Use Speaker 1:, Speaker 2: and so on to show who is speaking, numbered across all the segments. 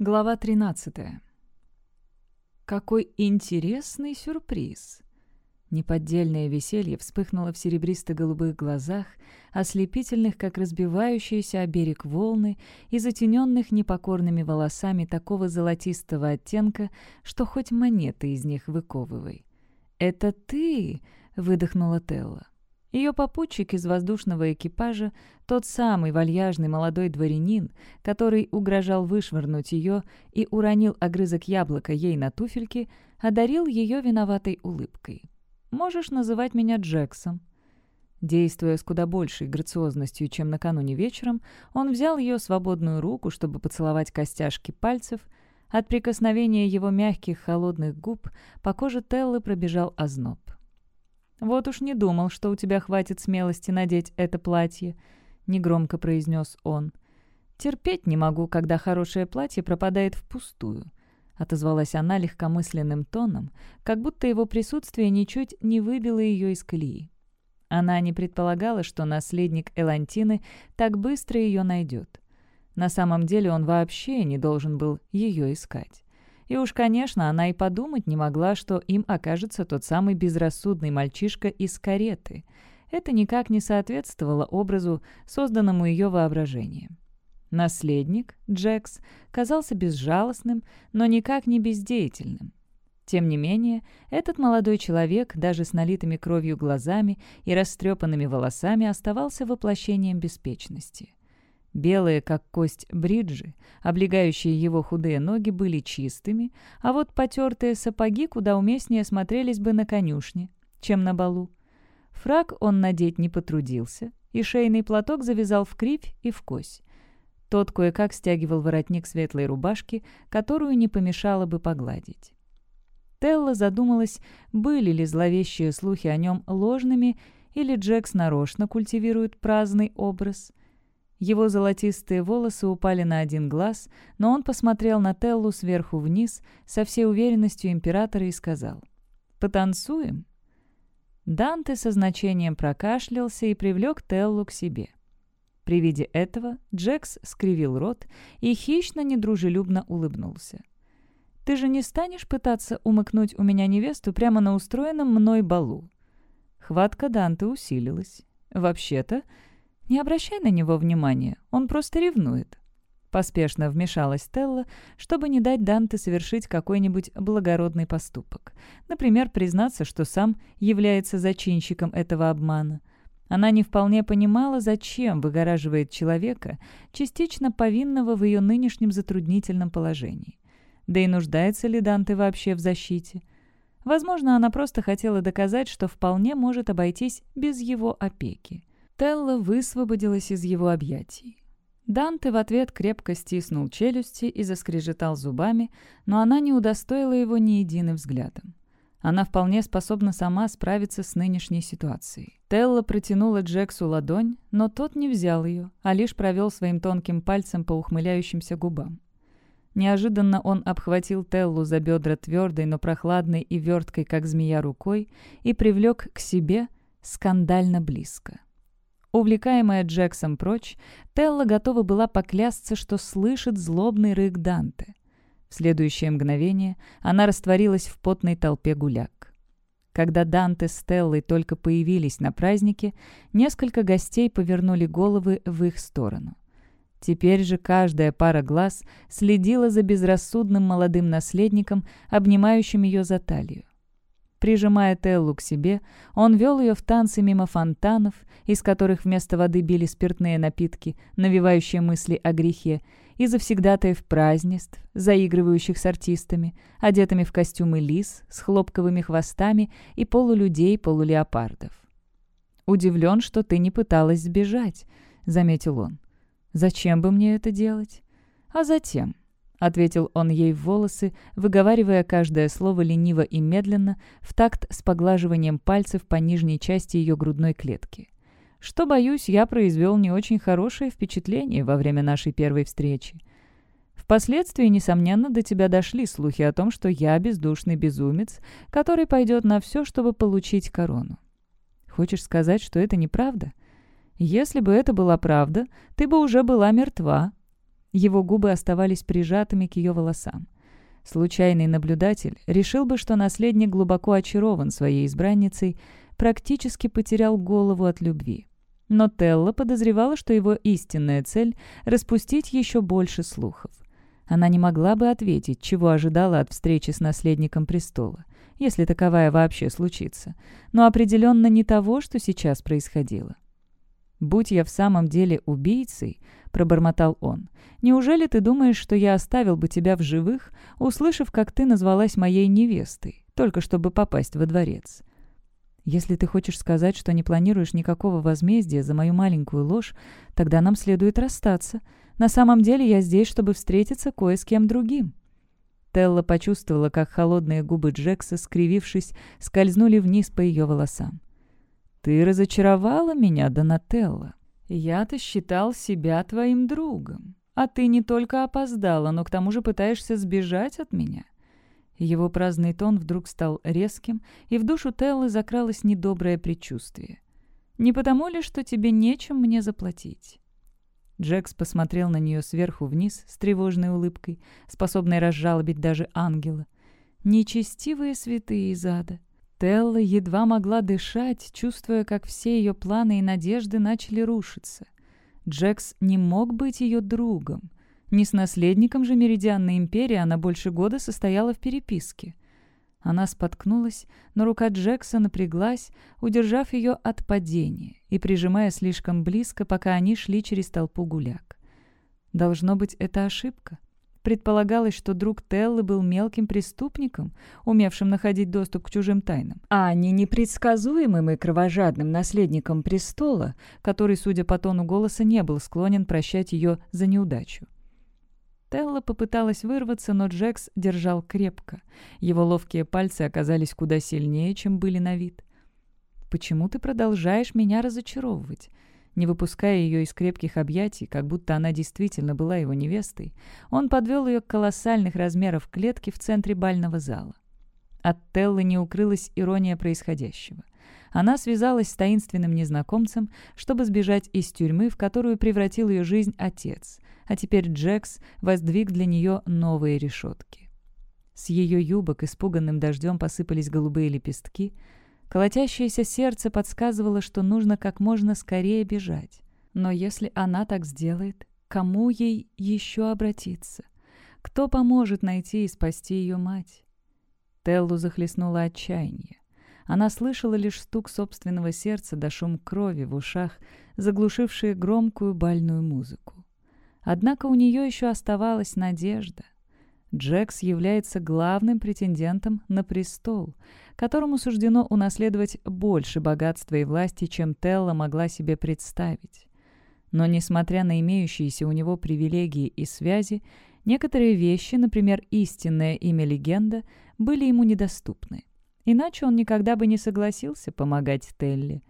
Speaker 1: Глава 13. Какой интересный сюрприз! Неподдельное веселье вспыхнуло в серебристо-голубых глазах, ослепительных, как разбивающиеся о берег волны, и затененных непокорными волосами такого золотистого оттенка, что хоть монеты из них выковывай. «Это ты!» — выдохнула Телла. Ее попутчик из воздушного экипажа, тот самый вальяжный молодой дворянин, который угрожал вышвырнуть ее и уронил огрызок яблока ей на туфельки, одарил ее виноватой улыбкой. «Можешь называть меня Джексом». Действуя с куда большей грациозностью, чем накануне вечером, он взял ее свободную руку, чтобы поцеловать костяшки пальцев. От прикосновения его мягких холодных губ по коже Теллы пробежал озноб. «Вот уж не думал, что у тебя хватит смелости надеть это платье», — негромко произнес он. «Терпеть не могу, когда хорошее платье пропадает впустую», — отозвалась она легкомысленным тоном, как будто его присутствие ничуть не выбило ее из колеи. Она не предполагала, что наследник Элантины так быстро ее найдет. На самом деле он вообще не должен был ее искать. И уж, конечно, она и подумать не могла, что им окажется тот самый безрассудный мальчишка из кареты. Это никак не соответствовало образу, созданному ее воображением. Наследник, Джекс, казался безжалостным, но никак не бездеятельным. Тем не менее, этот молодой человек даже с налитыми кровью глазами и растрепанными волосами оставался воплощением беспечности. Белые, как кость, бриджи, облегающие его худые ноги, были чистыми, а вот потертые сапоги куда уместнее смотрелись бы на конюшне, чем на балу. Фраг он надеть не потрудился, и шейный платок завязал в кривь и в кось. Тот кое-как стягивал воротник светлой рубашки, которую не помешало бы погладить. Телла задумалась, были ли зловещие слухи о нем ложными, или Джек нарочно культивирует праздный образ. Его золотистые волосы упали на один глаз, но он посмотрел на Теллу сверху вниз со всей уверенностью императора и сказал «Потанцуем?» Данте со значением прокашлялся и привлек Теллу к себе. При виде этого Джекс скривил рот и хищно-недружелюбно улыбнулся. «Ты же не станешь пытаться умыкнуть у меня невесту прямо на устроенном мной балу?» Хватка Данте усилилась. «Вообще-то, не обращай на него внимания, он просто ревнует». Поспешно вмешалась Телла, чтобы не дать Данте совершить какой-нибудь благородный поступок. Например, признаться, что сам является зачинщиком этого обмана. Она не вполне понимала, зачем выгораживает человека, частично повинного в ее нынешнем затруднительном положении. Да и нуждается ли Данте вообще в защите? Возможно, она просто хотела доказать, что вполне может обойтись без его опеки. Телла высвободилась из его объятий. Данте в ответ крепко стиснул челюсти и заскрежетал зубами, но она не удостоила его ни единым взглядом. Она вполне способна сама справиться с нынешней ситуацией. Телла протянула Джексу ладонь, но тот не взял ее, а лишь провел своим тонким пальцем по ухмыляющимся губам. Неожиданно он обхватил Теллу за бедра твердой, но прохладной и верткой, как змея, рукой и привлек к себе скандально близко. Увлекаемая Джексом прочь, Телла готова была поклясться, что слышит злобный рык Данте. В следующее мгновение она растворилась в потной толпе гуляк. Когда Данте с Теллой только появились на празднике, несколько гостей повернули головы в их сторону. Теперь же каждая пара глаз следила за безрассудным молодым наследником, обнимающим ее за талию. Прижимая Теллу к себе, он вел ее в танцы мимо фонтанов, из которых вместо воды били спиртные напитки, навевающие мысли о грехе, и завсегдатаев празднеств, заигрывающих с артистами, одетыми в костюмы лис, с хлопковыми хвостами и полулюдей-полулеопардов. «Удивлен, что ты не пыталась сбежать», — заметил он. «Зачем бы мне это делать?» «А затем», — ответил он ей в волосы, выговаривая каждое слово лениво и медленно, в такт с поглаживанием пальцев по нижней части ее грудной клетки. «Что, боюсь, я произвел не очень хорошее впечатление во время нашей первой встречи. Впоследствии, несомненно, до тебя дошли слухи о том, что я бездушный безумец, который пойдет на все, чтобы получить корону. Хочешь сказать, что это неправда? Если бы это была правда, ты бы уже была мертва, его губы оставались прижатыми к ее волосам. Случайный наблюдатель решил бы, что наследник глубоко очарован своей избранницей, практически потерял голову от любви. Но Телла подозревала, что его истинная цель — распустить еще больше слухов. Она не могла бы ответить, чего ожидала от встречи с наследником престола, если таковая вообще случится, но определенно не того, что сейчас происходило. «Будь я в самом деле убийцей», — пробормотал он, — «неужели ты думаешь, что я оставил бы тебя в живых, услышав, как ты назвалась моей невестой, только чтобы попасть во дворец?» «Если ты хочешь сказать, что не планируешь никакого возмездия за мою маленькую ложь, тогда нам следует расстаться. На самом деле я здесь, чтобы встретиться кое с кем другим». Телла почувствовала, как холодные губы Джекса, скривившись, скользнули вниз по ее волосам. Ты разочаровала меня, Донателло. Я-то считал себя твоим другом. А ты не только опоздала, но к тому же пытаешься сбежать от меня». Его праздный тон вдруг стал резким, и в душу Теллы закралось недоброе предчувствие. «Не потому ли, что тебе нечем мне заплатить?» Джекс посмотрел на нее сверху вниз с тревожной улыбкой, способной разжалобить даже ангела. «Нечестивые святые из ада! Телла едва могла дышать, чувствуя, как все ее планы и надежды начали рушиться. Джекс не мог быть ее другом. Не с наследником же Меридианной империи она больше года состояла в переписке. Она споткнулась, но рука Джекса напряглась, удержав ее от падения и прижимая слишком близко, пока они шли через толпу гуляк. Должно быть, это ошибка. Предполагалось, что друг Теллы был мелким преступником, умевшим находить доступ к чужим тайнам, а не непредсказуемым и кровожадным наследником престола, который, судя по тону голоса, не был склонен прощать ее за неудачу. Телла попыталась вырваться, но Джекс держал крепко. Его ловкие пальцы оказались куда сильнее, чем были на вид. «Почему ты продолжаешь меня разочаровывать?» не выпуская ее из крепких объятий, как будто она действительно была его невестой, он подвел ее к колоссальных размеров клетки в центре бального зала. От Теллы не укрылась ирония происходящего. Она связалась с таинственным незнакомцем, чтобы сбежать из тюрьмы, в которую превратил ее жизнь отец, а теперь Джекс воздвиг для нее новые решетки. С ее юбок испуганным дождем посыпались голубые лепестки — Колотящееся сердце подсказывало, что нужно как можно скорее бежать. Но если она так сделает, кому ей еще обратиться? Кто поможет найти и спасти ее мать? Теллу захлестнуло отчаяние. Она слышала лишь стук собственного сердца да шум крови в ушах, заглушившие громкую бальную музыку. Однако у нее еще оставалась надежда — Джекс является главным претендентом на престол, которому суждено унаследовать больше богатства и власти, чем Телла могла себе представить. Но несмотря на имеющиеся у него привилегии и связи, некоторые вещи, например, истинное имя легенда, были ему недоступны. Иначе он никогда бы не согласился помогать Телли.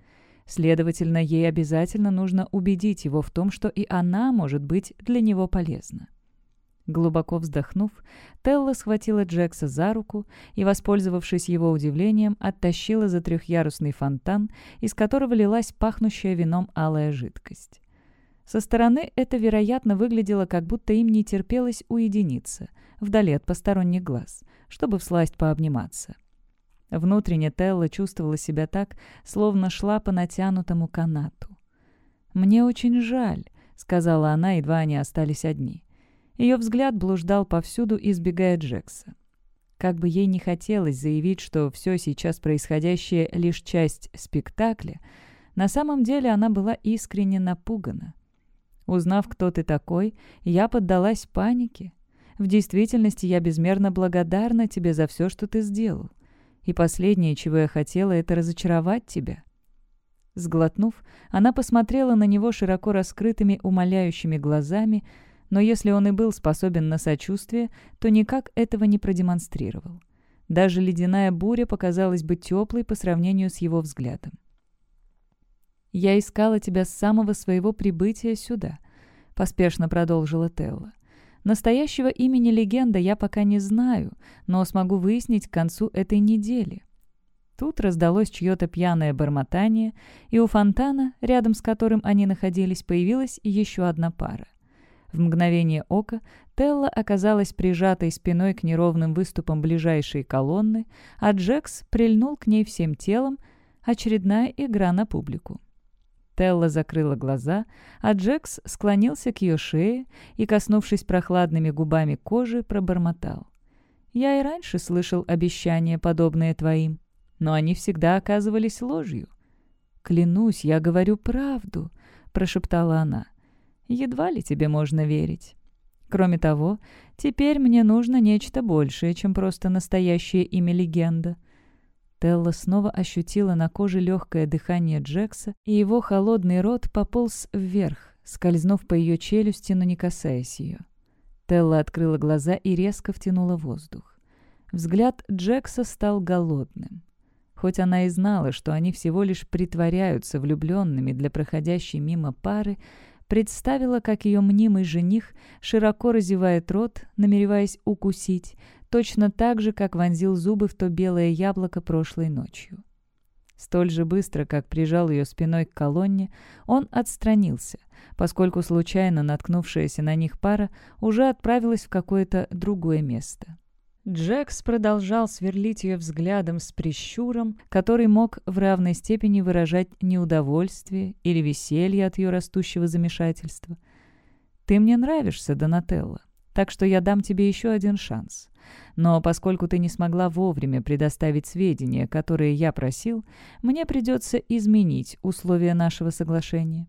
Speaker 1: Следовательно, ей обязательно нужно убедить его в том, что и она может быть для него полезна. Глубоко вздохнув, Телла схватила Джекса за руку и, воспользовавшись его удивлением, оттащила за трехъярусный фонтан, из которого лилась пахнущая вином алая жидкость. Со стороны это, вероятно, выглядело, как будто им не терпелось уединиться, вдали от посторонних глаз, чтобы всласть пообниматься. Внутренне Телла чувствовала себя так, словно шла по натянутому канату. «Мне очень жаль», — сказала она, едва они остались одни. Ее взгляд блуждал повсюду, избегая Джекса. Как бы ей не хотелось заявить, что все сейчас происходящее лишь часть спектакля, на самом деле она была искренне напугана. Узнав, кто ты такой, я поддалась панике. В действительности я безмерно благодарна тебе за все, что ты сделал. И последнее, чего я хотела, это разочаровать тебя. Сглотнув, она посмотрела на него широко раскрытыми умоляющими глазами, но если он и был способен на сочувствие, то никак этого не продемонстрировал. Даже ледяная буря показалась бы теплой по сравнению с его взглядом. «Я искала тебя с самого своего прибытия сюда», — поспешно продолжила Телла. «Настоящего имени легенда я пока не знаю, но смогу выяснить к концу этой недели». Тут раздалось чье-то пьяное бормотание, и у фонтана, рядом с которым они находились, появилась еще одна пара. В мгновение ока Телла оказалась прижатой спиной к неровным выступам ближайшей колонны, а Джекс прильнул к ней всем телом, очередная игра на публику. Телла закрыла глаза, а Джекс склонился к ее шее и, коснувшись прохладными губами кожи, пробормотал. «Я и раньше слышал обещания, подобные твоим, но они всегда оказывались ложью». «Клянусь, я говорю правду», — прошептала она. Едва ли тебе можно верить. Кроме того, теперь мне нужно нечто большее, чем просто настоящее имя легенда. Телла снова ощутила на коже легкое дыхание Джекса, и его холодный рот пополз вверх, скользнув по ее челюсти, но не касаясь ее. Телла открыла глаза и резко втянула воздух. Взгляд Джекса стал голодным. Хоть она и знала, что они всего лишь притворяются влюбленными для проходящей мимо пары, представила, как ее мнимый жених широко разевает рот, намереваясь укусить, точно так же, как вонзил зубы в то белое яблоко прошлой ночью. Столь же быстро, как прижал ее спиной к колонне, он отстранился, поскольку случайно наткнувшаяся на них пара уже отправилась в какое-то другое место. Джекс продолжал сверлить ее взглядом с прищуром, который мог в равной степени выражать неудовольствие или веселье от ее растущего замешательства. «Ты мне нравишься, Донателло, так что я дам тебе еще один шанс. Но поскольку ты не смогла вовремя предоставить сведения, которые я просил, мне придется изменить условия нашего соглашения».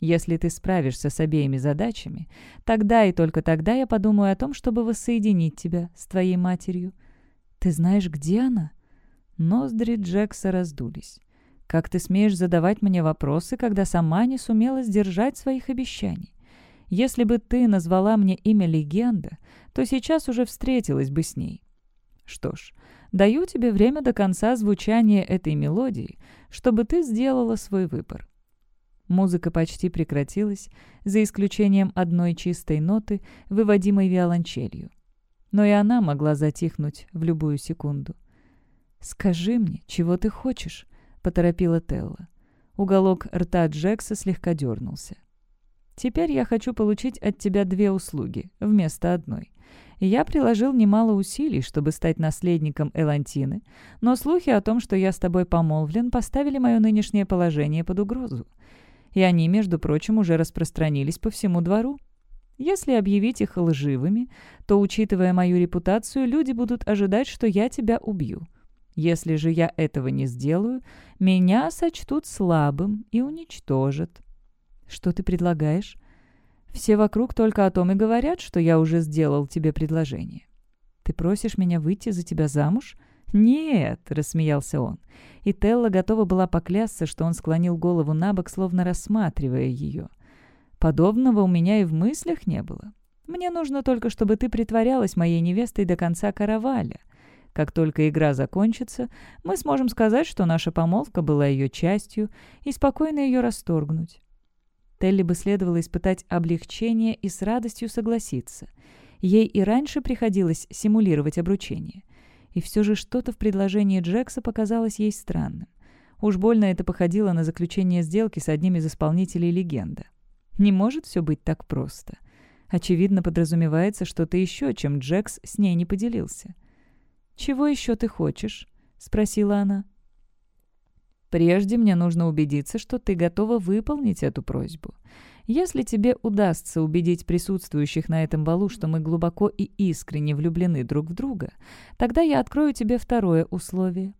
Speaker 1: Если ты справишься с обеими задачами, тогда и только тогда я подумаю о том, чтобы воссоединить тебя с твоей матерью. Ты знаешь, где она?» Ноздри Джекса раздулись. «Как ты смеешь задавать мне вопросы, когда сама не сумела сдержать своих обещаний? Если бы ты назвала мне имя легенда, то сейчас уже встретилась бы с ней. Что ж, даю тебе время до конца звучания этой мелодии, чтобы ты сделала свой выбор». Музыка почти прекратилась, за исключением одной чистой ноты, выводимой виолончелью. Но и она могла затихнуть в любую секунду. «Скажи мне, чего ты хочешь?» — поторопила Телла. Уголок рта Джекса слегка дернулся. «Теперь я хочу получить от тебя две услуги вместо одной. Я приложил немало усилий, чтобы стать наследником Элантины, но слухи о том, что я с тобой помолвлен, поставили мое нынешнее положение под угрозу и они, между прочим, уже распространились по всему двору. Если объявить их лживыми, то, учитывая мою репутацию, люди будут ожидать, что я тебя убью. Если же я этого не сделаю, меня сочтут слабым и уничтожат. Что ты предлагаешь? Все вокруг только о том и говорят, что я уже сделал тебе предложение. Ты просишь меня выйти за тебя замуж? «Нет», — рассмеялся он. И Телла готова была поклясться, что он склонил голову на бок, словно рассматривая ее. «Подобного у меня и в мыслях не было. Мне нужно только, чтобы ты притворялась моей невестой до конца караваля. Как только игра закончится, мы сможем сказать, что наша помолвка была ее частью, и спокойно ее расторгнуть». Телли бы следовало испытать облегчение и с радостью согласиться. Ей и раньше приходилось симулировать обручение и все же что-то в предложении Джекса показалось ей странным. Уж больно это походило на заключение сделки с одним из исполнителей легенды. Не может все быть так просто. Очевидно, подразумевается что-то еще, чем Джекс с ней не поделился. «Чего еще ты хочешь?» — спросила она. «Прежде мне нужно убедиться, что ты готова выполнить эту просьбу. Если тебе удастся убедить присутствующих на этом балу, что мы глубоко и искренне влюблены друг в друга, тогда я открою тебе второе условие».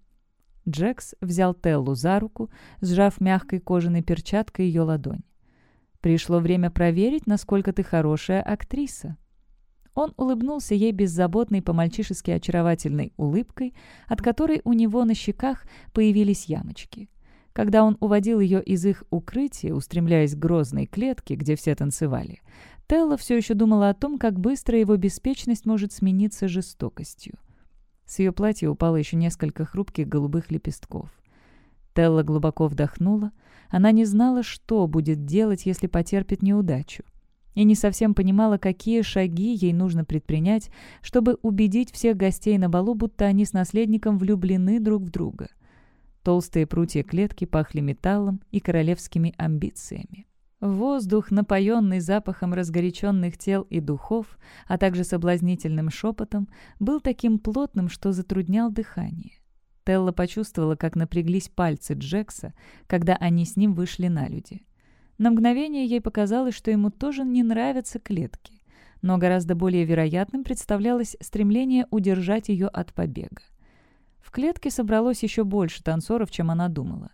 Speaker 1: Джекс взял Теллу за руку, сжав мягкой кожаной перчаткой ее ладонь. «Пришло время проверить, насколько ты хорошая актриса». Он улыбнулся ей беззаботной по-мальчишески очаровательной улыбкой, от которой у него на щеках появились ямочки когда он уводил ее из их укрытия, устремляясь к грозной клетке, где все танцевали. Телла все еще думала о том, как быстро его беспечность может смениться жестокостью. С ее платья упало еще несколько хрупких голубых лепестков. Телла глубоко вдохнула. Она не знала, что будет делать, если потерпит неудачу. И не совсем понимала, какие шаги ей нужно предпринять, чтобы убедить всех гостей на балу, будто они с наследником влюблены друг в друга толстые прутья клетки пахли металлом и королевскими амбициями. Воздух, напоенный запахом разгоряченных тел и духов, а также соблазнительным шепотом, был таким плотным, что затруднял дыхание. Телла почувствовала, как напряглись пальцы Джекса, когда они с ним вышли на люди. На мгновение ей показалось, что ему тоже не нравятся клетки, но гораздо более вероятным представлялось стремление удержать ее от побега. В клетке собралось еще больше танцоров, чем она думала.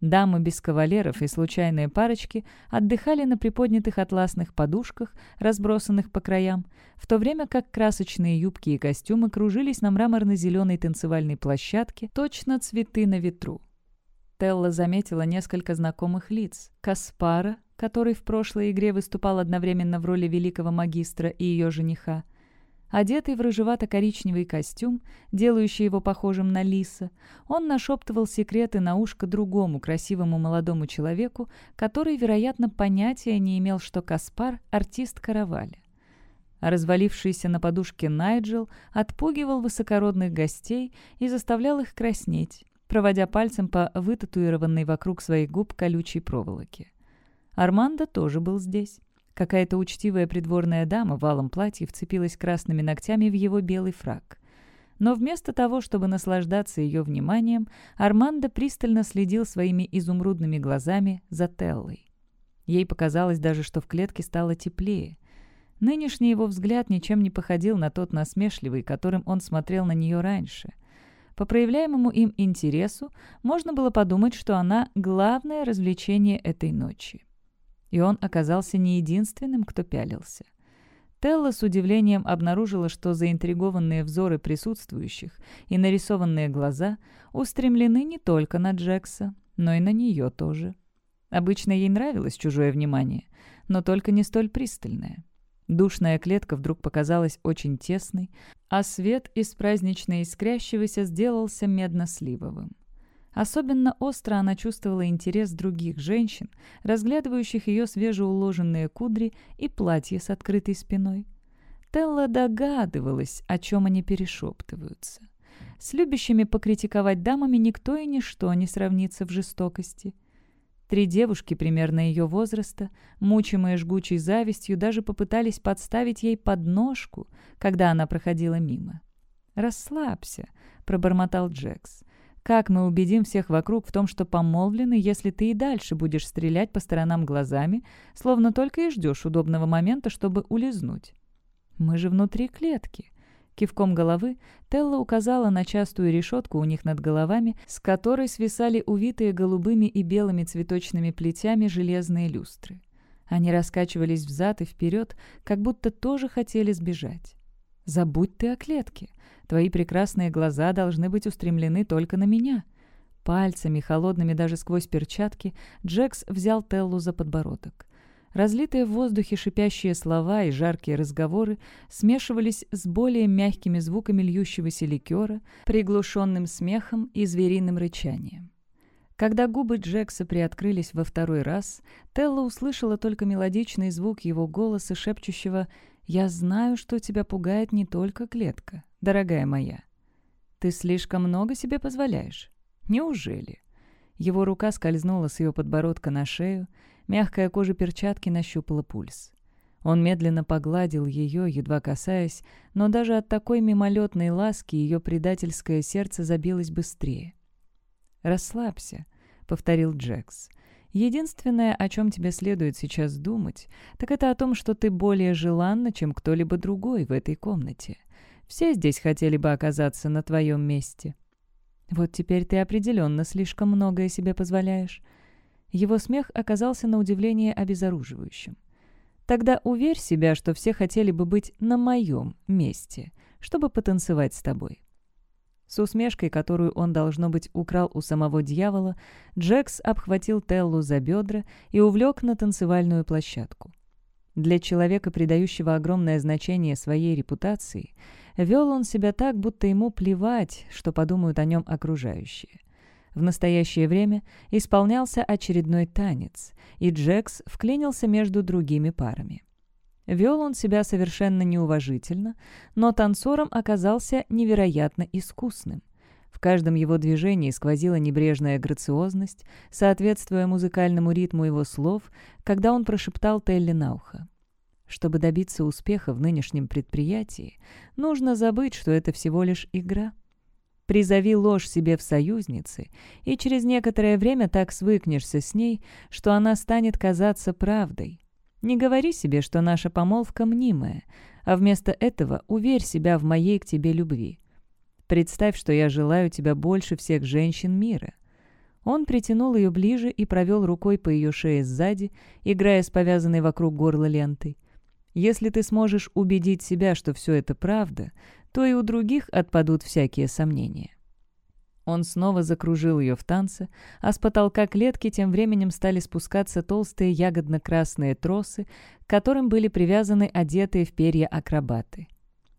Speaker 1: Дамы без кавалеров и случайные парочки отдыхали на приподнятых атласных подушках, разбросанных по краям, в то время как красочные юбки и костюмы кружились на мраморно-зеленой танцевальной площадке, точно цветы на ветру. Телла заметила несколько знакомых лиц. Каспара, который в прошлой игре выступал одновременно в роли великого магистра и ее жениха, одетый в рыжевато-коричневый костюм, делающий его похожим на лиса, он нашептывал секреты на ушко другому красивому молодому человеку, который, вероятно, понятия не имел, что Каспар — артист караваля. Развалившийся на подушке Найджел отпугивал высокородных гостей и заставлял их краснеть, проводя пальцем по вытатуированной вокруг своих губ колючей проволоке. Армандо тоже был здесь. Какая-то учтивая придворная дама в алом платье вцепилась красными ногтями в его белый фраг. Но вместо того, чтобы наслаждаться ее вниманием, Армандо пристально следил своими изумрудными глазами за Теллой. Ей показалось даже, что в клетке стало теплее. Нынешний его взгляд ничем не походил на тот насмешливый, которым он смотрел на нее раньше — по проявляемому им интересу можно было подумать, что она – главное развлечение этой ночи и он оказался не единственным, кто пялился. Телла с удивлением обнаружила, что заинтригованные взоры присутствующих и нарисованные глаза устремлены не только на Джекса, но и на нее тоже. Обычно ей нравилось чужое внимание, но только не столь пристальное. Душная клетка вдруг показалась очень тесной, а свет из празднично искрящегося сделался медно-сливовым. Особенно остро она чувствовала интерес других женщин, разглядывающих ее свежеуложенные кудри и платье с открытой спиной. Телла догадывалась, о чем они перешептываются. С любящими покритиковать дамами никто и ничто не сравнится в жестокости. Три девушки примерно ее возраста, мучимые жгучей завистью, даже попытались подставить ей подножку, когда она проходила мимо. «Расслабься», — пробормотал Джекс. Как мы убедим всех вокруг в том, что помолвлены, если ты и дальше будешь стрелять по сторонам глазами, словно только и ждешь удобного момента, чтобы улизнуть? Мы же внутри клетки. Кивком головы Телла указала на частую решетку у них над головами, с которой свисали увитые голубыми и белыми цветочными плетями железные люстры. Они раскачивались взад и вперед, как будто тоже хотели сбежать. «Забудь ты о клетке. Твои прекрасные глаза должны быть устремлены только на меня». Пальцами, холодными даже сквозь перчатки, Джекс взял Теллу за подбородок. Разлитые в воздухе шипящие слова и жаркие разговоры смешивались с более мягкими звуками льющегося ликера, приглушенным смехом и звериным рычанием. Когда губы Джекса приоткрылись во второй раз, Телла услышала только мелодичный звук его голоса, шепчущего я знаю, что тебя пугает не только клетка, дорогая моя. Ты слишком много себе позволяешь. Неужели?» Его рука скользнула с ее подбородка на шею, мягкая кожа перчатки нащупала пульс. Он медленно погладил ее, едва касаясь, но даже от такой мимолетной ласки ее предательское сердце забилось быстрее. «Расслабься», — повторил Джекс. Единственное, о чем тебе следует сейчас думать, так это о том, что ты более желанна, чем кто-либо другой в этой комнате. Все здесь хотели бы оказаться на твоем месте. Вот теперь ты определенно слишком многое себе позволяешь. Его смех оказался на удивление обезоруживающим. Тогда уверь себя, что все хотели бы быть на моем месте, чтобы потанцевать с тобой. С усмешкой, которую он, должно быть, украл у самого дьявола, Джекс обхватил Теллу за бедра и увлек на танцевальную площадку. Для человека, придающего огромное значение своей репутации, вел он себя так, будто ему плевать, что подумают о нем окружающие. В настоящее время исполнялся очередной танец, и Джекс вклинился между другими парами. Вел он себя совершенно неуважительно, но танцором оказался невероятно искусным. В каждом его движении сквозила небрежная грациозность, соответствуя музыкальному ритму его слов, когда он прошептал Телли на ухо. Чтобы добиться успеха в нынешнем предприятии, нужно забыть, что это всего лишь игра. Призови ложь себе в союзнице, и через некоторое время так свыкнешься с ней, что она станет казаться правдой. Не говори себе, что наша помолвка мнимая, а вместо этого уверь себя в моей к тебе любви. Представь, что я желаю тебя больше всех женщин мира». Он притянул ее ближе и провел рукой по ее шее сзади, играя с повязанной вокруг горла лентой. «Если ты сможешь убедить себя, что все это правда, то и у других отпадут всякие сомнения». Он снова закружил ее в танце, а с потолка клетки тем временем стали спускаться толстые ягодно-красные тросы, к которым были привязаны одетые в перья акробаты.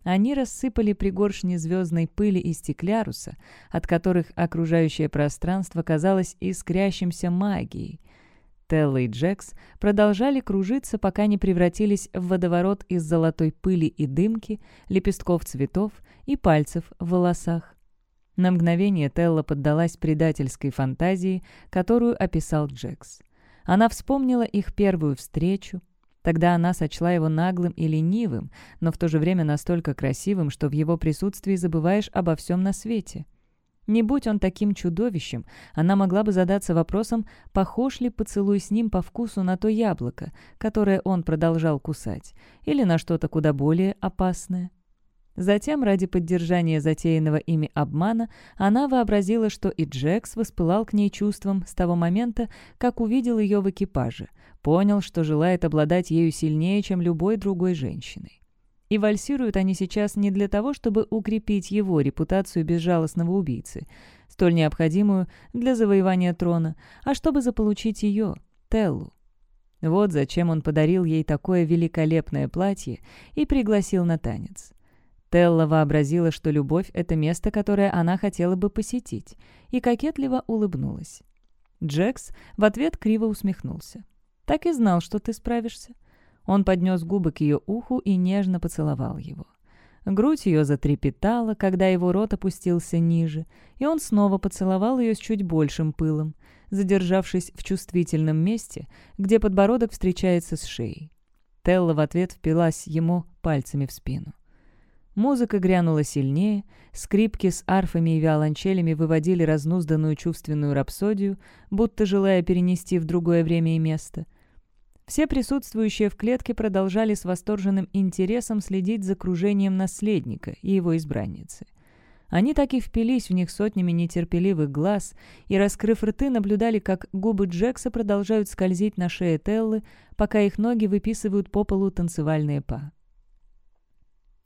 Speaker 1: Они рассыпали пригоршни звездной пыли и стекляруса, от которых окружающее пространство казалось искрящимся магией. Телла и Джекс продолжали кружиться, пока не превратились в водоворот из золотой пыли и дымки, лепестков цветов и пальцев в волосах. На мгновение Телла поддалась предательской фантазии, которую описал Джекс. Она вспомнила их первую встречу. Тогда она сочла его наглым и ленивым, но в то же время настолько красивым, что в его присутствии забываешь обо всем на свете. Не будь он таким чудовищем, она могла бы задаться вопросом, похож ли поцелуй с ним по вкусу на то яблоко, которое он продолжал кусать, или на что-то куда более опасное. Затем, ради поддержания затеянного ими обмана, она вообразила, что и Джекс воспылал к ней чувством с того момента, как увидел ее в экипаже, понял, что желает обладать ею сильнее, чем любой другой женщиной. И вальсируют они сейчас не для того, чтобы укрепить его репутацию безжалостного убийцы, столь необходимую для завоевания трона, а чтобы заполучить ее, Теллу. Вот зачем он подарил ей такое великолепное платье и пригласил на танец. Телла вообразила, что любовь — это место, которое она хотела бы посетить, и кокетливо улыбнулась. Джекс в ответ криво усмехнулся. «Так и знал, что ты справишься». Он поднес губы к ее уху и нежно поцеловал его. Грудь ее затрепетала, когда его рот опустился ниже, и он снова поцеловал ее с чуть большим пылом, задержавшись в чувствительном месте, где подбородок встречается с шеей. Телла в ответ впилась ему пальцами в спину. Музыка грянула сильнее, скрипки с арфами и виолончелями выводили разнузданную чувственную рапсодию, будто желая перенести в другое время и место. Все присутствующие в клетке продолжали с восторженным интересом следить за кружением наследника и его избранницы. Они так и впились в них сотнями нетерпеливых глаз и, раскрыв рты, наблюдали, как губы Джекса продолжают скользить на шее Теллы, пока их ноги выписывают по полу танцевальные па.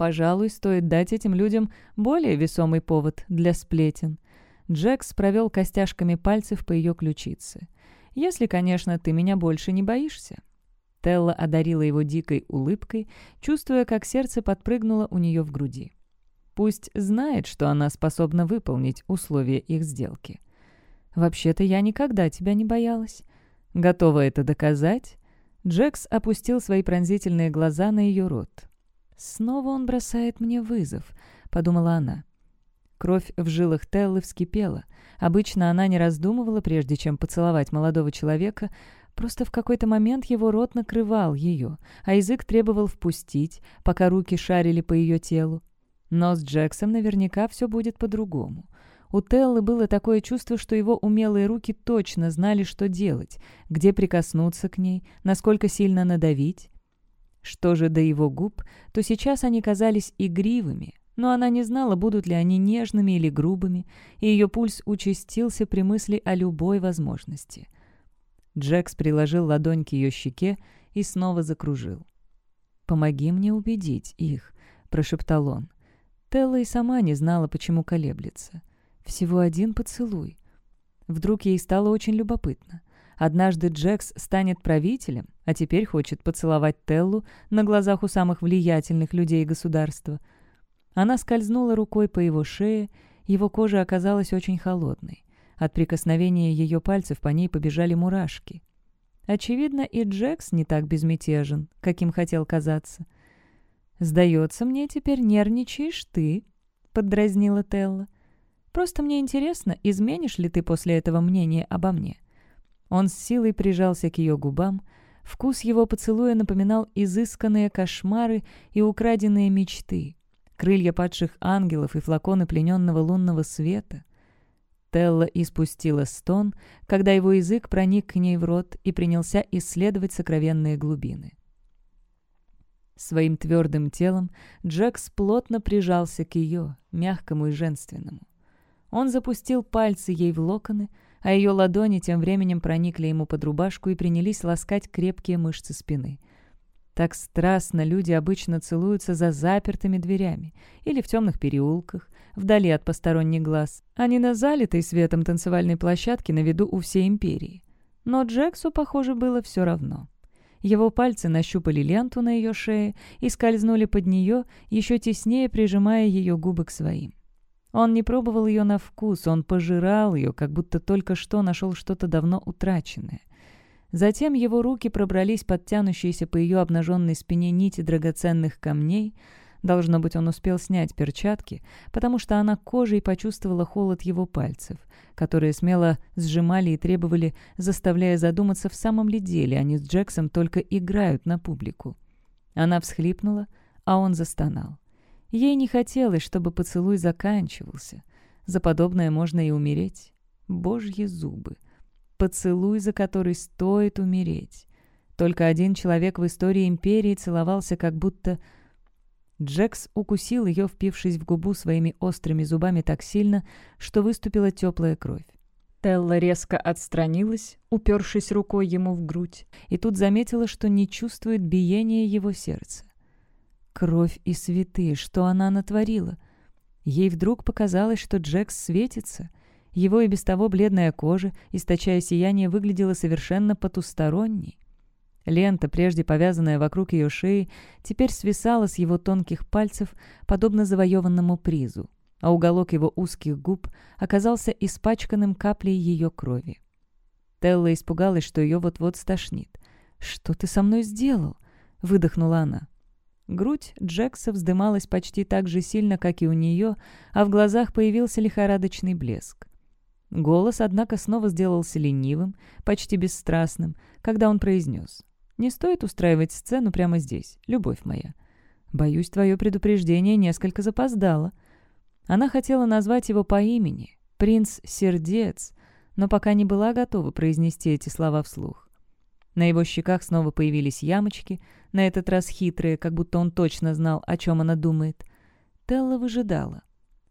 Speaker 1: Пожалуй, стоит дать этим людям более весомый повод для сплетен. Джекс провел костяшками пальцев по ее ключице. «Если, конечно, ты меня больше не боишься». Телла одарила его дикой улыбкой, чувствуя, как сердце подпрыгнуло у нее в груди. Пусть знает, что она способна выполнить условия их сделки. «Вообще-то я никогда тебя не боялась. Готова это доказать?» Джекс опустил свои пронзительные глаза на ее рот. Снова он бросает мне вызов», — подумала она. Кровь в жилах Теллы вскипела. Обычно она не раздумывала, прежде чем поцеловать молодого человека, Просто в какой-то момент его рот накрывал ее, а язык требовал впустить, пока руки шарили по ее телу. Но с Джексом наверняка все будет по-другому. У Теллы было такое чувство, что его умелые руки точно знали, что делать, где прикоснуться к ней, насколько сильно надавить. Что же до его губ, то сейчас они казались игривыми, но она не знала, будут ли они нежными или грубыми, и ее пульс участился при мысли о любой возможности. Джекс приложил ладонь к ее щеке и снова закружил. «Помоги мне убедить их», — прошептал он. Телла и сама не знала, почему колеблется. «Всего один поцелуй». Вдруг ей стало очень любопытно — Однажды Джекс станет правителем, а теперь хочет поцеловать Теллу на глазах у самых влиятельных людей государства. Она скользнула рукой по его шее, его кожа оказалась очень холодной. От прикосновения ее пальцев по ней побежали мурашки. Очевидно, и Джекс не так безмятежен, каким хотел казаться. «Сдается мне, теперь нервничаешь ты», — поддразнила Телла. «Просто мне интересно, изменишь ли ты после этого мнение обо мне?» Он с силой прижался к ее губам. Вкус его поцелуя напоминал изысканные кошмары и украденные мечты. Крылья падших ангелов и флаконы плененного лунного света. Телла испустила стон, когда его язык проник к ней в рот и принялся исследовать сокровенные глубины. Своим твердым телом Джекс плотно прижался к ее, мягкому и женственному. Он запустил пальцы ей в локоны, а ее ладони тем временем проникли ему под рубашку и принялись ласкать крепкие мышцы спины. Так страстно люди обычно целуются за запертыми дверями или в темных переулках, вдали от посторонних глаз, а не на залитой светом танцевальной площадке на виду у всей империи. Но Джексу, похоже, было все равно. Его пальцы нащупали ленту на ее шее и скользнули под нее, еще теснее прижимая ее губы к своим. Он не пробовал ее на вкус, он пожирал ее, как будто только что нашел что-то давно утраченное. Затем его руки пробрались под тянущиеся по ее обнаженной спине нити драгоценных камней. Должно быть, он успел снять перчатки, потому что она кожей почувствовала холод его пальцев, которые смело сжимали и требовали, заставляя задуматься, в самом ли деле они с Джексом только играют на публику. Она всхлипнула, а он застонал. Ей не хотелось, чтобы поцелуй заканчивался. За подобное можно и умереть. Божьи зубы. Поцелуй, за который стоит умереть. Только один человек в истории империи целовался как будто... Джекс укусил ее, впившись в губу своими острыми зубами так сильно, что выступила теплая кровь. Телла резко отстранилась, упершись рукой ему в грудь, и тут заметила, что не чувствует биения его сердца кровь и святые, что она натворила. Ей вдруг показалось, что Джекс светится. Его и без того бледная кожа, источая сияние, выглядела совершенно потусторонней. Лента, прежде повязанная вокруг ее шеи, теперь свисала с его тонких пальцев, подобно завоеванному призу, а уголок его узких губ оказался испачканным каплей ее крови. Телла испугалась, что ее вот-вот стошнит. «Что ты со мной сделал?» — выдохнула она. Грудь Джекса вздымалась почти так же сильно, как и у нее, а в глазах появился лихорадочный блеск. Голос, однако, снова сделался ленивым, почти бесстрастным, когда он произнес. «Не стоит устраивать сцену прямо здесь, любовь моя. Боюсь, твое предупреждение несколько запоздало». Она хотела назвать его по имени, принц Сердец, но пока не была готова произнести эти слова вслух. На его щеках снова появились ямочки, на этот раз хитрые, как будто он точно знал, о чем она думает. Телла выжидала.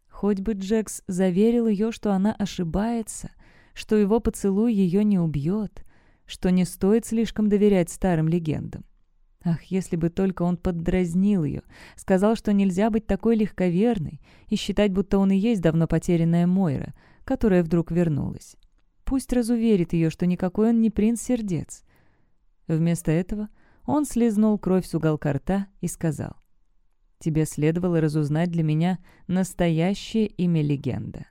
Speaker 1: Хоть бы Джекс заверил ее, что она ошибается, что его поцелуй ее не убьет, что не стоит слишком доверять старым легендам. Ах, если бы только он поддразнил ее, сказал, что нельзя быть такой легковерной и считать, будто он и есть давно потерянная Мойра, которая вдруг вернулась. Пусть разуверит ее, что никакой он не принц-сердец, Вместо этого он слезнул кровь с уголка рта и сказал, «Тебе следовало разузнать для меня настоящее имя легенда.